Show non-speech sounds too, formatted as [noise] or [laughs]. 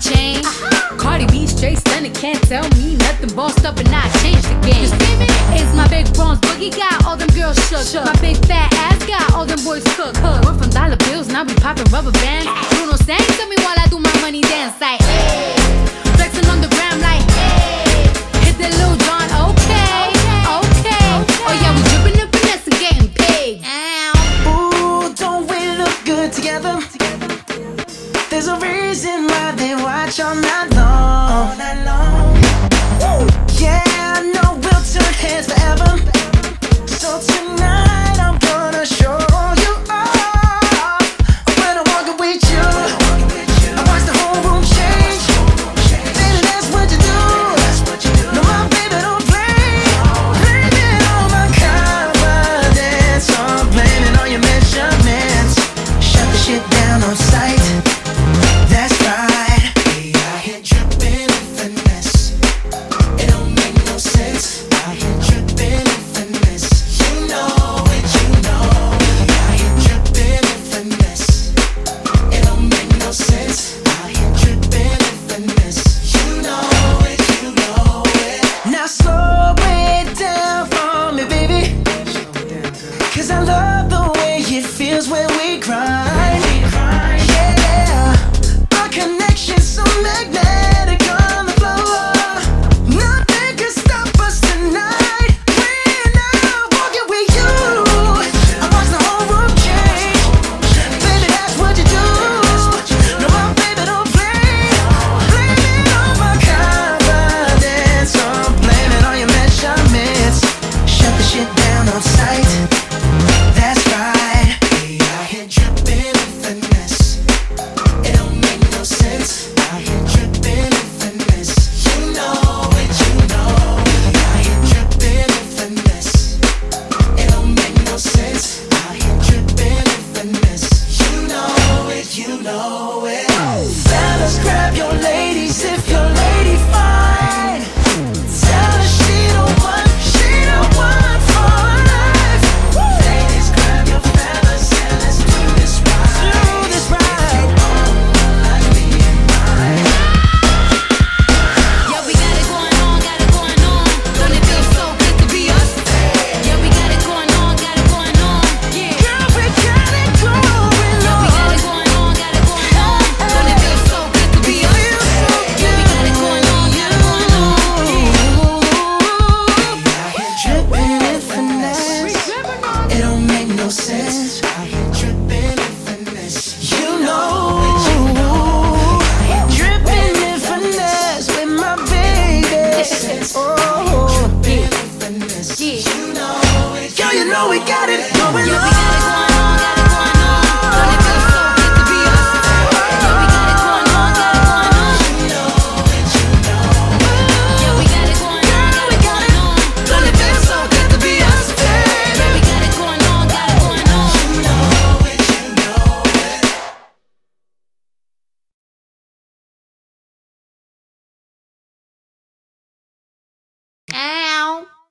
chain. Cardi B straight stunning, can't tell me nothing. Bossed up and I changed the game. It's my big bronze boogie got all them girls shook. My big fat ass got all them boys cook. Went from dollar bills, now we popping rubber bands. Bruno sang to me while I do my money dance like. Hey. There's a reason why they watch all night long. All night long. Yeah, I know we'll turn heads forever. So tonight I'm gonna show you off. When I'm walking with you, I watch the whole room change. Baby, that's what you do. No, my baby don't play. Oh. Blame it on my confidence. I'm blaming on your measurements. Shut the shit down you know it. Fellas, grab your ladies if don't make no in finesse. You know. Dripping in finesse with my baby. [laughs] Oh. Dripping in finesse. You know it. You know we got it going on.